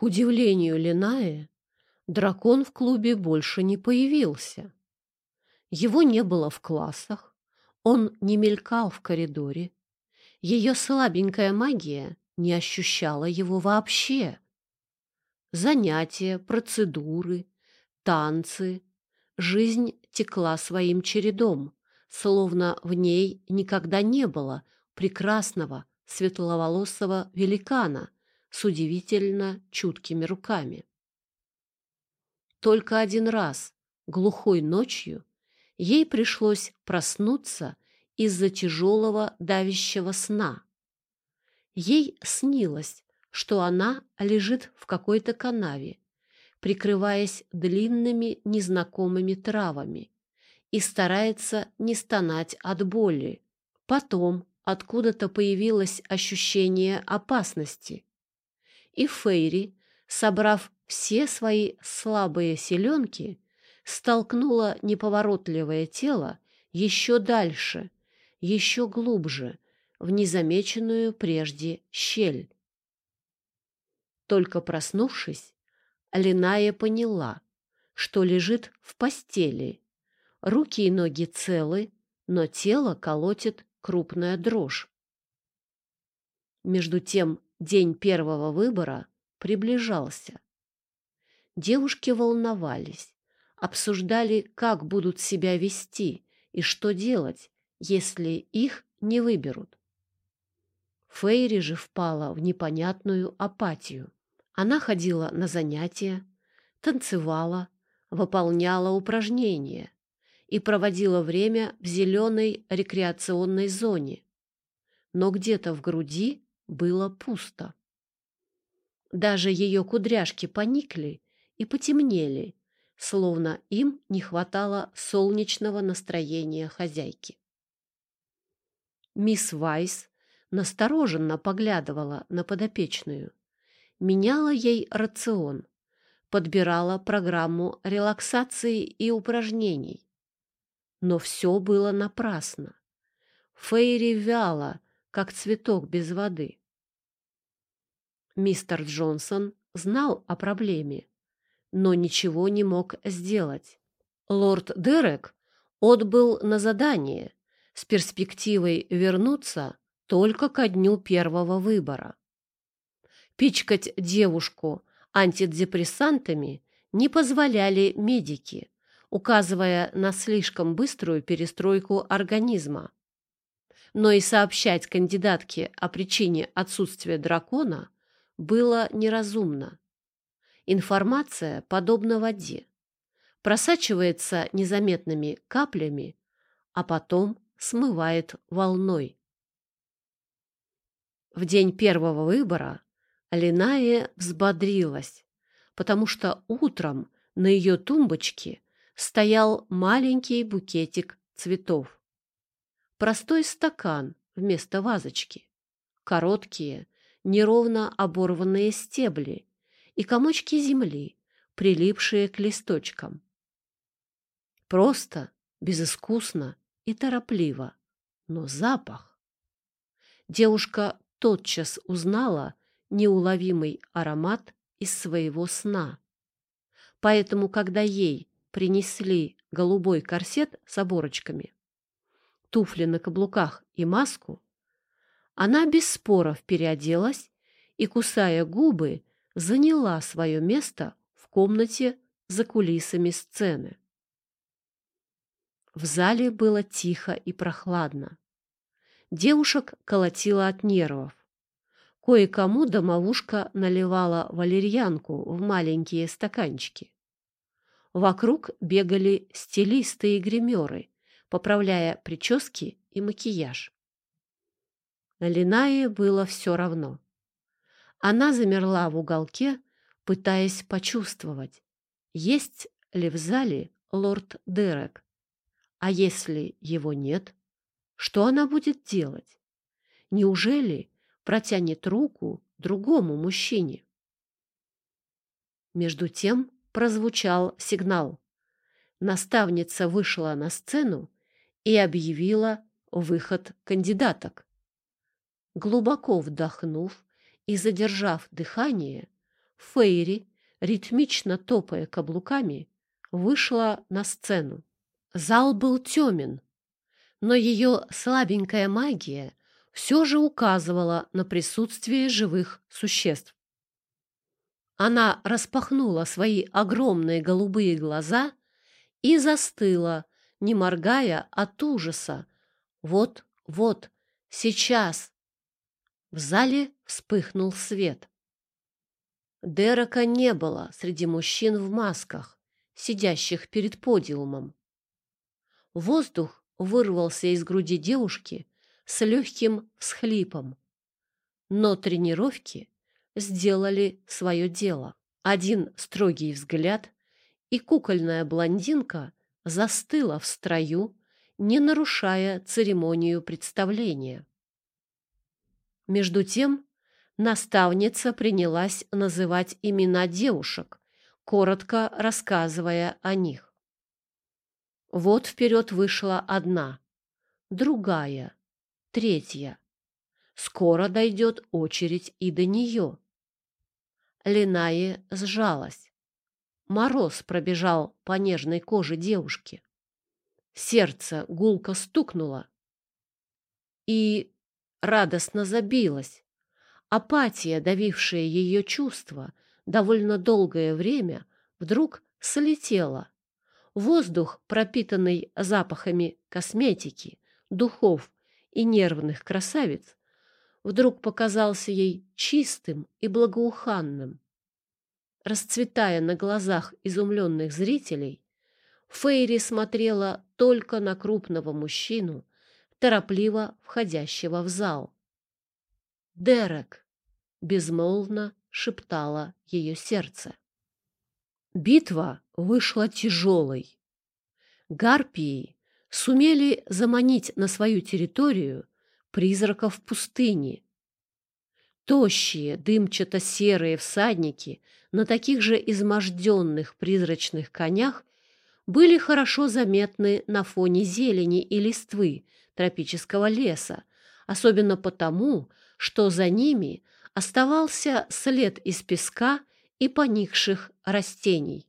К удивлению Линаe, дракон в клубе больше не появился. Его не было в классах, он не мелькал в коридоре. Ее слабенькая магия не ощущала его вообще. Занятия, процедуры, танцы. Жизнь текла своим чередом, словно в ней никогда не было прекрасного светловолосого великана с удивительно чуткими руками. Только один раз, глухой ночью, ей пришлось проснуться из-за тяжелого давящего сна. Ей снилось, что она лежит в какой-то канаве, прикрываясь длинными незнакомыми травами, и старается не стонать от боли. Потом откуда-то появилось ощущение опасности. И Фейри, собрав все свои слабые селенки, столкнула неповоротливое тело еще дальше, еще глубже, в незамеченную прежде щель. Только проснувшись, Линая поняла, что лежит в постели. Руки и ноги целы, но тело колотит крупная дрожь. Между тем день первого выбора приближался. Девушки волновались, обсуждали, как будут себя вести и что делать, если их не выберут. Фейри же впала в непонятную апатию. Она ходила на занятия, танцевала, выполняла упражнения и проводила время в зеленой рекреационной зоне. Но где-то в груди было пусто. Даже ее кудряшки поникли и потемнели, словно им не хватало солнечного настроения хозяйки. Мисс Вайс настороженно поглядывала на подопечную меняла ей рацион, подбирала программу релаксации и упражнений. Но все было напрасно. Фейри вяла, как цветок без воды. Мистер Джонсон знал о проблеме, но ничего не мог сделать. Лорд Дерек отбыл на задание с перспективой вернуться только ко дню первого выбора. Пичкать девушку антидепрессантами не позволяли медики, указывая на слишком быструю перестройку организма. Но и сообщать кандидатке о причине отсутствия дракона было неразумно. Информация подобна воде. Просачивается незаметными каплями, а потом смывает волной. В день первого выбора Линая взбодрилась, потому что утром на ее тумбочке стоял маленький букетик цветов. Простой стакан вместо вазочки, короткие, неровно оборванные стебли и комочки земли, прилипшие к листочкам. Просто, безыскусно и торопливо, но запах. Девушка тотчас узнала неуловимый аромат из своего сна. Поэтому, когда ей принесли голубой корсет с оборочками, туфли на каблуках и маску, она без споров переоделась и, кусая губы, заняла свое место в комнате за кулисами сцены. В зале было тихо и прохладно. Девушек колотило от нервов. Кое-кому домовушка наливала валерьянку в маленькие стаканчики. Вокруг бегали стилисты и гримеры, поправляя прически и макияж. Линае было все равно. Она замерла в уголке, пытаясь почувствовать, есть ли в зале лорд Дерек. А если его нет, что она будет делать? Неужели протянет руку другому мужчине. Между тем прозвучал сигнал. Наставница вышла на сцену и объявила выход кандидаток. Глубоко вдохнув и задержав дыхание, Фейри, ритмично топая каблуками, вышла на сцену. Зал был темен, но ее слабенькая магия все же указывала на присутствие живых существ. Она распахнула свои огромные голубые глаза и застыла, не моргая от ужаса. Вот, вот, сейчас. В зале вспыхнул свет. Дерека не было среди мужчин в масках, сидящих перед подиумом. Воздух вырвался из груди девушки с легким всхлипом. Но тренировки сделали свое дело. Один строгий взгляд, и кукольная блондинка застыла в строю, не нарушая церемонию представления. Между тем наставница принялась называть имена девушек, коротко рассказывая о них. Вот вперед вышла одна, другая, третья. Скоро дойдет очередь и до нее. Линае сжалась. Мороз пробежал по нежной коже девушки. Сердце гулко стукнуло и радостно забилось. Апатия, давившая ее чувства, довольно долгое время вдруг слетела. Воздух, пропитанный запахами косметики, духов и нервных красавиц, вдруг показался ей чистым и благоуханным. Расцветая на глазах изумленных зрителей, Фейри смотрела только на крупного мужчину, торопливо входящего в зал. «Дерек!» — безмолвно шептало ее сердце. Битва вышла тяжелой. Гарпии сумели заманить на свою территорию призраков пустыни. Тощие, дымчато-серые всадники на таких же изможденных призрачных конях были хорошо заметны на фоне зелени и листвы тропического леса, особенно потому, что за ними оставался след из песка и поникших растений.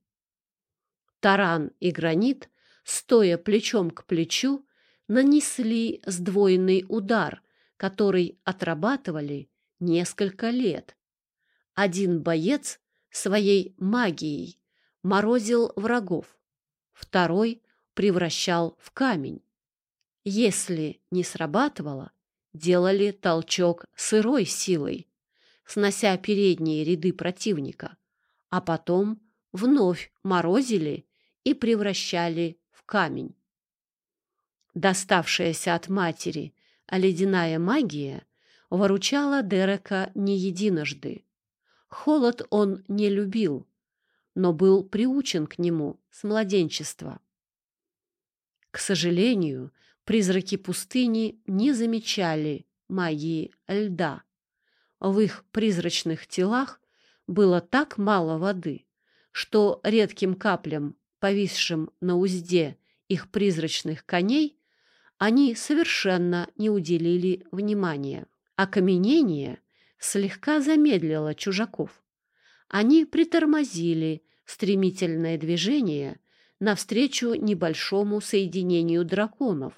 Таран и гранит, стоя плечом к плечу, нанесли сдвоенный удар, который отрабатывали несколько лет. Один боец своей магией морозил врагов, второй превращал в камень. Если не срабатывало, делали толчок сырой силой, снося передние ряды противника, а потом вновь морозили и превращали в камень. Доставшаяся от матери, ледяная магия выручала Дерека не единожды. Холод он не любил, но был приучен к нему с младенчества. К сожалению, призраки пустыни не замечали магии льда. В их призрачных телах было так мало воды, что редким каплям, повисшим на узде их призрачных коней, они совершенно не уделили внимания. Окаменение слегка замедлило чужаков. Они притормозили стремительное движение навстречу небольшому соединению драконов,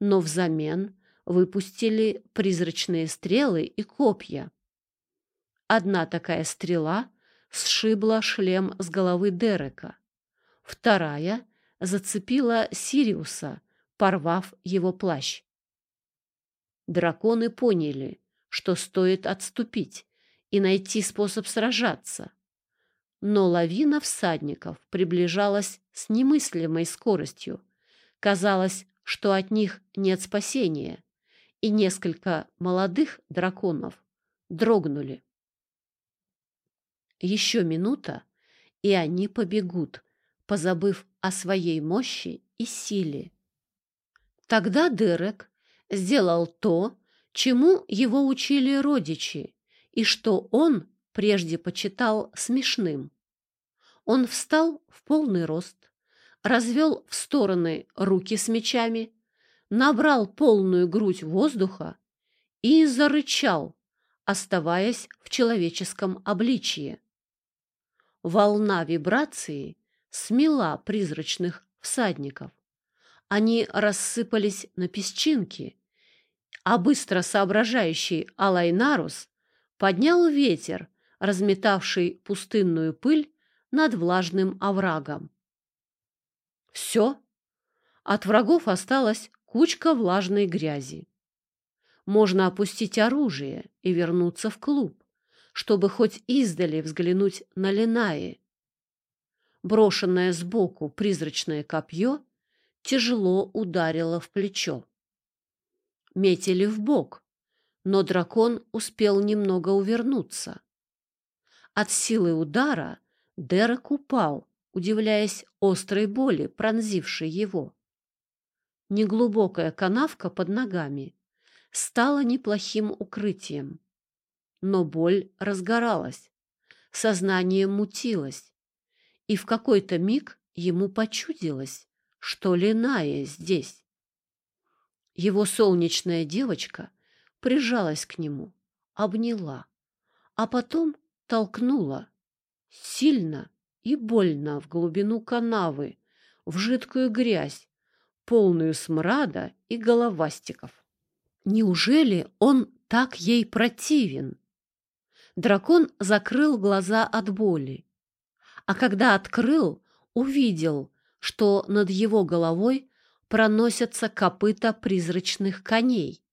но взамен выпустили призрачные стрелы и копья. Одна такая стрела сшибла шлем с головы Дерека, вторая зацепила Сириуса порвав его плащ. Драконы поняли, что стоит отступить и найти способ сражаться. Но лавина всадников приближалась с немыслимой скоростью. Казалось, что от них нет спасения, и несколько молодых драконов дрогнули. Еще минута, и они побегут, позабыв о своей мощи и силе. Тогда Дерек сделал то, чему его учили родичи, и что он прежде почитал смешным. Он встал в полный рост, развел в стороны руки с мечами, набрал полную грудь воздуха и зарычал, оставаясь в человеческом обличье. волна вибрации смела призрачных всадников. Они рассыпались на песчинки, а быстро соображающий Алайнарус поднял ветер, разметавший пустынную пыль над влажным оврагом. Все. От врагов осталась кучка влажной грязи. Можно опустить оружие и вернуться в клуб, чтобы хоть издали взглянуть на Ленаи. Брошенное сбоку призрачное копье тяжело ударило в плечо. Метили в бок, но дракон успел немного увернуться. От силы удара Дерек упал, удивляясь острой боли, пронзившей его. Неглубокая канавка под ногами стала неплохим укрытием. Но боль разгоралась, сознание мутилось, и в какой-то миг ему почудилось, что Линая здесь. Его солнечная девочка прижалась к нему, обняла, а потом толкнула сильно и больно в глубину канавы, в жидкую грязь, полную смрада и головастиков. Неужели он так ей противен? Дракон закрыл глаза от боли, а когда открыл, увидел, что над его головой проносятся копыта призрачных коней.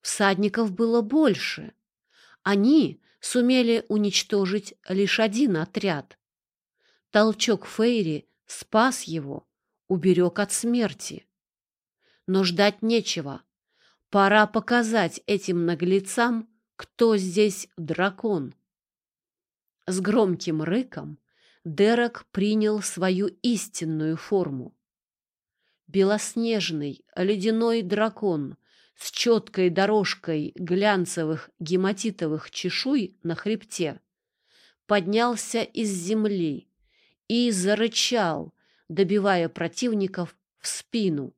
Всадников было больше. Они сумели уничтожить лишь один отряд. Толчок Фейри спас его, уберег от смерти. Но ждать нечего. Пора показать этим наглецам, кто здесь дракон. С громким рыком Дерек принял свою истинную форму. Белоснежный ледяной дракон с четкой дорожкой глянцевых гематитовых чешуй на хребте поднялся из земли и зарычал, добивая противников в спину.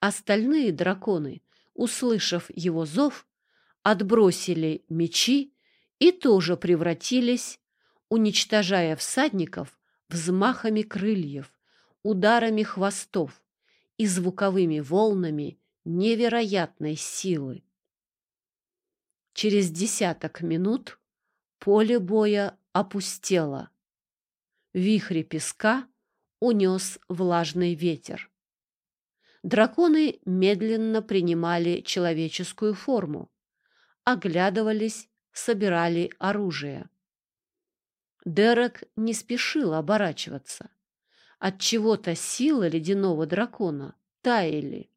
Остальные драконы, услышав его зов, отбросили мечи и тоже превратились, уничтожая всадников взмахами крыльев, ударами хвостов и звуковыми волнами невероятной силы. Через десяток минут поле боя опустело. Вихри песка унес влажный ветер. Драконы медленно принимали человеческую форму, оглядывались, собирали оружие. Дерек не спешил оборачиваться. От чего-то силы ледяного дракона таяли.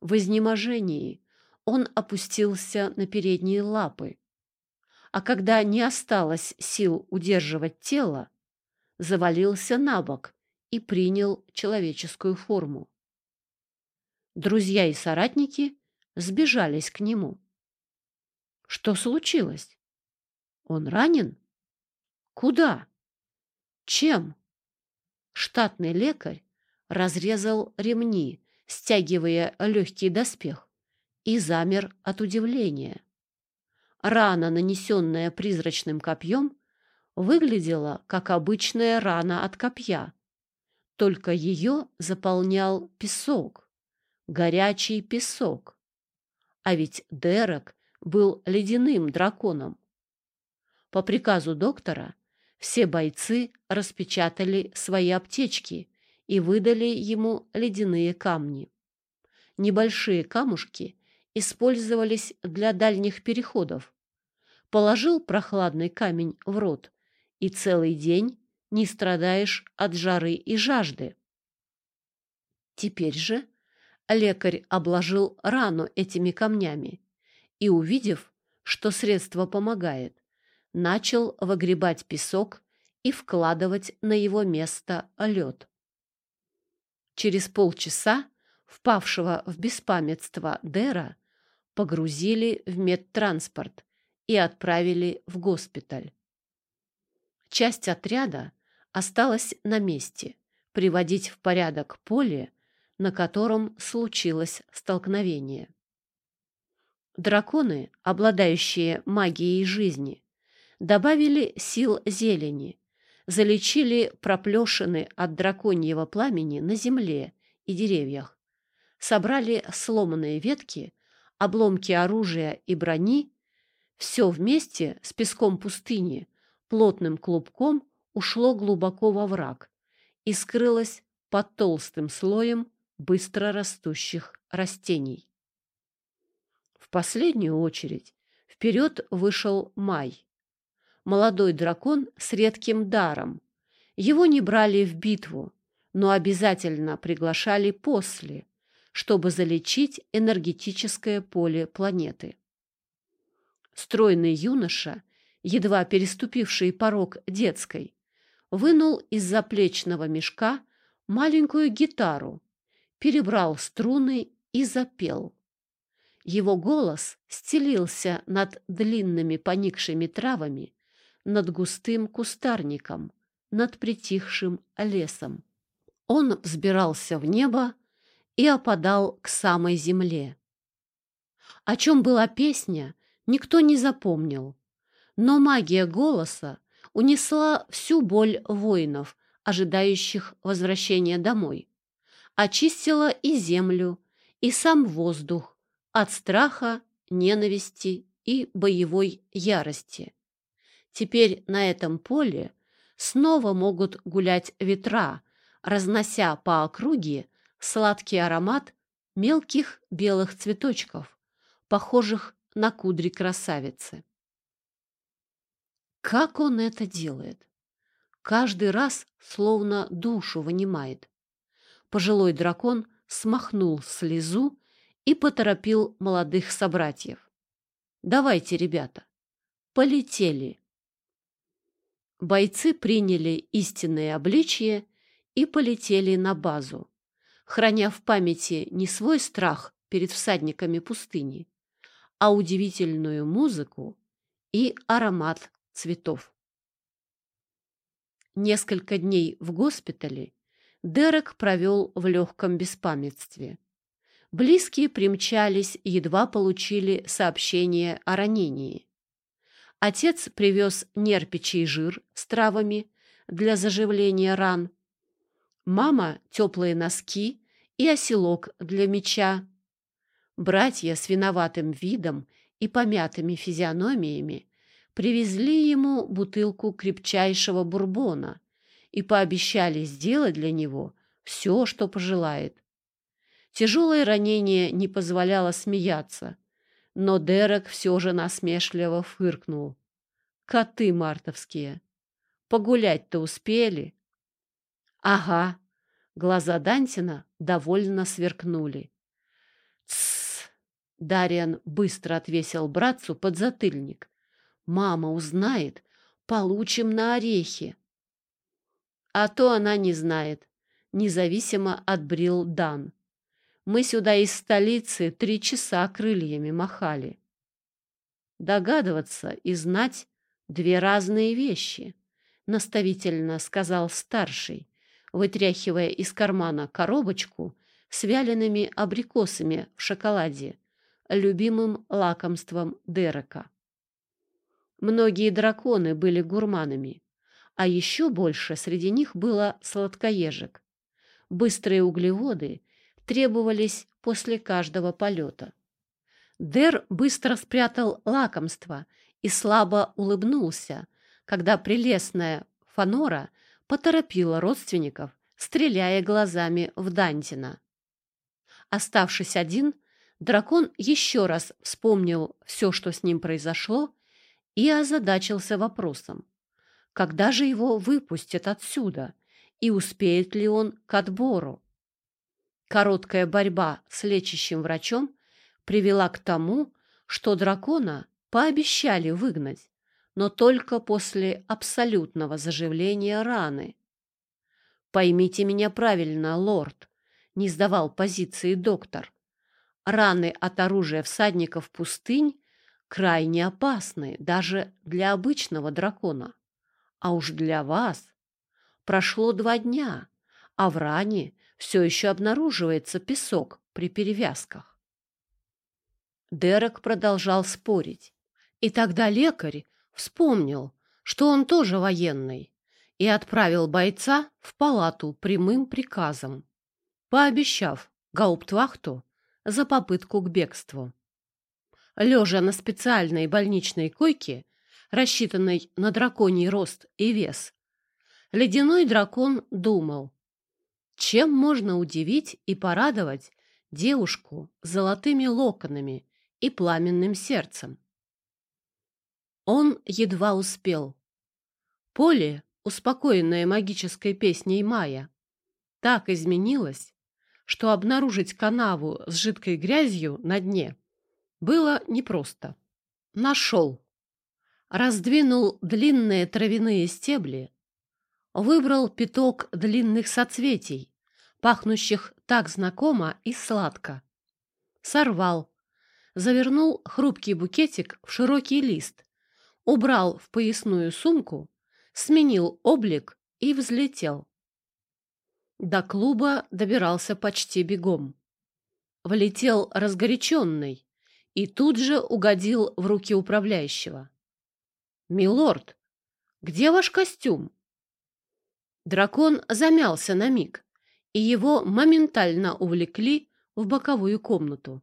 В изнеможении он опустился на передние лапы, а когда не осталось сил удерживать тело, завалился на бок и принял человеческую форму. Друзья и соратники сбежались к нему. Что случилось? Он ранен? Куда? Чем? Штатный лекарь разрезал ремни, стягивая легкий доспех, и замер от удивления. Рана, нанесенная призрачным копьем, выглядела как обычная рана от копья, только ее заполнял песок, горячий песок. А ведь Дерек был ледяным драконом. По приказу доктора все бойцы распечатали свои аптечки и выдали ему ледяные камни. Небольшие камушки использовались для дальних переходов. Положил прохладный камень в рот, и целый день не страдаешь от жары и жажды. Теперь же лекарь обложил рану этими камнями и, увидев, что средство помогает, начал выгребать песок и вкладывать на его место лед. Через полчаса впавшего в беспамятство Дера погрузили в медтранспорт и отправили в госпиталь. Часть отряда осталась на месте, приводить в порядок поле, на котором случилось столкновение. Драконы, обладающие магией жизни, Добавили сил зелени, залечили проплешины от драконьего пламени на земле и деревьях, собрали сломанные ветки, обломки оружия и брони, все вместе с песком пустыни плотным клубком ушло глубоко во враг и скрылось под толстым слоем быстро растущих растений. В последнюю очередь вперед вышел Май. Молодой дракон с редким даром. Его не брали в битву, но обязательно приглашали после, чтобы залечить энергетическое поле планеты. Стройный юноша, едва переступивший порог детской, вынул из заплечного мешка маленькую гитару, перебрал струны и запел. Его голос стелился над длинными поникшими травами, над густым кустарником, над притихшим лесом. Он взбирался в небо и опадал к самой земле. О чем была песня, никто не запомнил, но магия голоса унесла всю боль воинов, ожидающих возвращения домой, очистила и землю, и сам воздух от страха, ненависти и боевой ярости. Теперь на этом поле снова могут гулять ветра, разнося по округе сладкий аромат мелких белых цветочков, похожих на кудри красавицы. Как он это делает? Каждый раз словно душу вынимает. Пожилой дракон смахнул слезу и поторопил молодых собратьев. «Давайте, ребята, полетели!» Бойцы приняли истинное обличье и полетели на базу, храня в памяти не свой страх перед всадниками пустыни, а удивительную музыку и аромат цветов. Несколько дней в госпитале Дерек провел в легком беспамятстве. Близкие примчались едва получили сообщение о ранении. Отец привез нерпичий жир с травами для заживления ран. Мама – теплые носки и оселок для меча. Братья с виноватым видом и помятыми физиономиями привезли ему бутылку крепчайшего бурбона и пообещали сделать для него все, что пожелает. Тяжелое ранение не позволяло смеяться, но Дерек все же насмешливо фыркнул. «Коты мартовские! Погулять-то успели?» «Ага!» Глаза Дантина довольно сверкнули. «Тссс!» Дариан быстро отвесил братцу подзатыльник. «Мама узнает, получим на орехи!» «А то она не знает», — независимо отбрил Дан. Мы сюда из столицы три часа крыльями махали. Догадываться и знать — две разные вещи, — наставительно сказал старший, вытряхивая из кармана коробочку с вялеными абрикосами в шоколаде, любимым лакомством Дерека. Многие драконы были гурманами, а еще больше среди них было сладкоежек. Быстрые углеводы требовались после каждого полета. Дер быстро спрятал лакомство и слабо улыбнулся, когда прелестная Фанора поторопила родственников, стреляя глазами в Дантина. Оставшись один, дракон еще раз вспомнил все, что с ним произошло, и озадачился вопросом, когда же его выпустят отсюда и успеет ли он к отбору. Короткая борьба с лечащим врачом привела к тому, что дракона пообещали выгнать, но только после абсолютного заживления раны. «Поймите меня правильно, лорд», — не сдавал позиции доктор. «Раны от оружия всадников пустынь крайне опасны даже для обычного дракона. А уж для вас прошло два дня, а в ране все еще обнаруживается песок при перевязках. Дерек продолжал спорить, и тогда лекарь вспомнил, что он тоже военный, и отправил бойца в палату прямым приказом, пообещав гауптвахту за попытку к бегству. Лежа на специальной больничной койке, рассчитанной на драконий рост и вес, ледяной дракон думал, чем можно удивить и порадовать девушку с золотыми локонами и пламенным сердцем. Он едва успел. Поле, успокоенное магической песней Мая, так изменилось, что обнаружить канаву с жидкой грязью на дне было непросто. Нашел. Раздвинул длинные травяные стебли, выбрал пяток длинных соцветий, пахнущих так знакомо и сладко. Сорвал, завернул хрупкий букетик в широкий лист, убрал в поясную сумку, сменил облик и взлетел. До клуба добирался почти бегом. Влетел разгоряченный и тут же угодил в руки управляющего. «Милорд, где ваш костюм?» Дракон замялся на миг, и его моментально увлекли в боковую комнату.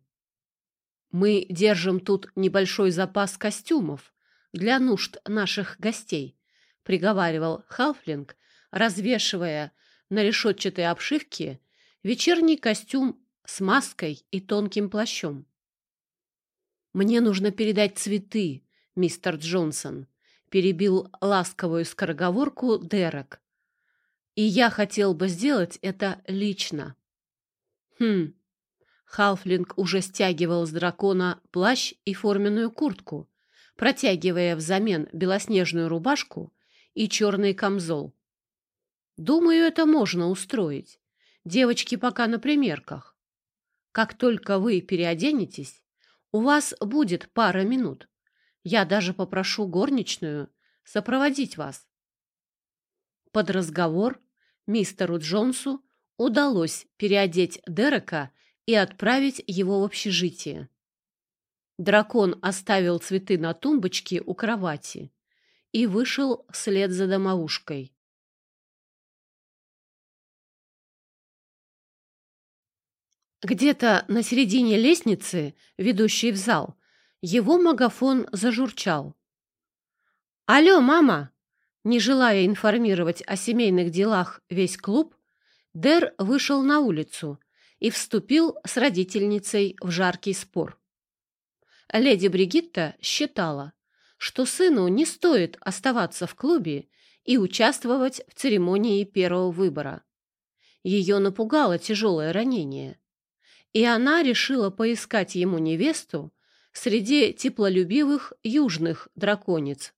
«Мы держим тут небольшой запас костюмов для нужд наших гостей», — приговаривал Халфлинг, развешивая на решетчатой обшивке вечерний костюм с маской и тонким плащом. «Мне нужно передать цветы, мистер Джонсон», — перебил ласковую скороговорку Дерек. И я хотел бы сделать это лично. Хм. Халфлинг уже стягивал с дракона плащ и форменную куртку, протягивая взамен белоснежную рубашку и черный камзол. Думаю, это можно устроить. Девочки пока на примерках. Как только вы переоденетесь, у вас будет пара минут. Я даже попрошу горничную сопроводить вас. Под разговор мистеру Джонсу удалось переодеть Дерека и отправить его в общежитие. Дракон оставил цветы на тумбочке у кровати и вышел вслед за домовушкой. Где-то на середине лестницы, ведущей в зал, его магафон зажурчал. «Алло, мама!» Не желая информировать о семейных делах весь клуб, Дер вышел на улицу и вступил с родительницей в жаркий спор. Леди Бригитта считала, что сыну не стоит оставаться в клубе и участвовать в церемонии первого выбора. Ее напугало тяжелое ранение, и она решила поискать ему невесту среди теплолюбивых южных драконец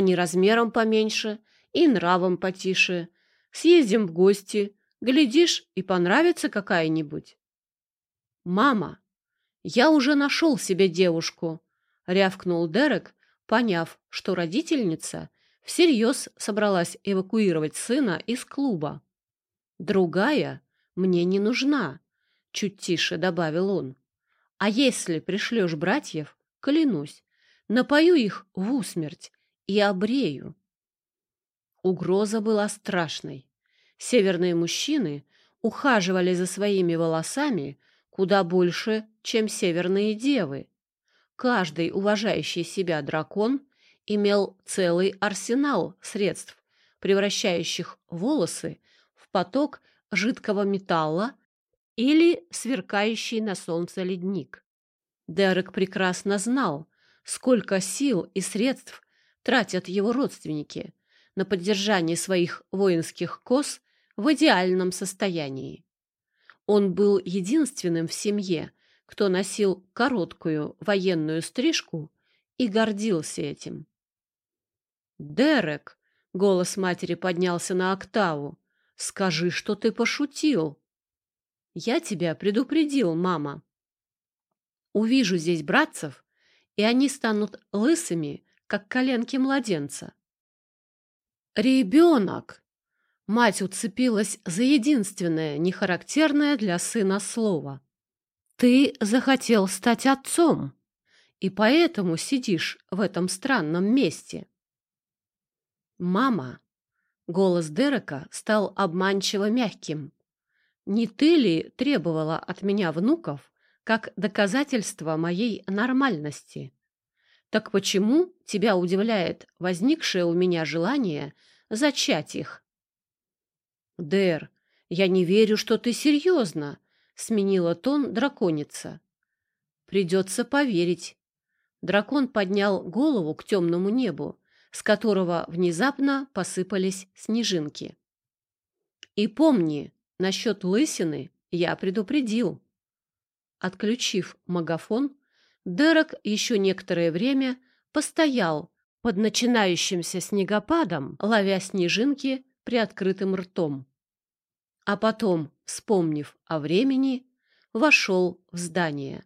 не размером поменьше и нравом потише. Съездим в гости, глядишь, и понравится какая-нибудь. «Мама, я уже нашел себе девушку», — рявкнул Дерек, поняв, что родительница всерьез собралась эвакуировать сына из клуба. «Другая мне не нужна», — чуть тише добавил он. «А если пришлешь братьев, клянусь, напою их в усмерть и обрею. Угроза была страшной. Северные мужчины ухаживали за своими волосами куда больше, чем северные девы. Каждый уважающий себя дракон имел целый арсенал средств, превращающих волосы в поток жидкого металла или сверкающий на солнце ледник. Дерек прекрасно знал, сколько сил и средств тратят его родственники на поддержание своих воинских коз в идеальном состоянии. Он был единственным в семье, кто носил короткую военную стрижку и гордился этим. «Дерек!» — голос матери поднялся на октаву. «Скажи, что ты пошутил!» «Я тебя предупредил, мама!» «Увижу здесь братцев, и они станут лысыми, как коленки младенца. «Ребенок!» Мать уцепилась за единственное, нехарактерное для сына слово. «Ты захотел стать отцом, и поэтому сидишь в этом странном месте». «Мама!» Голос Дерека стал обманчиво мягким. «Не ты ли требовала от меня внуков как доказательство моей нормальности? Так почему тебя удивляет возникшее у меня желание зачать их?» «Дэр, я не верю, что ты серьезно», — сменила тон драконица. «Придется поверить». Дракон поднял голову к темному небу с которого внезапно посыпались снежинки. И помни, насчет лысины я предупредил. Отключив магафон, Дерек еще некоторое время постоял под начинающимся снегопадом, ловя снежинки приоткрытым ртом. А потом, вспомнив о времени, вошел в здание.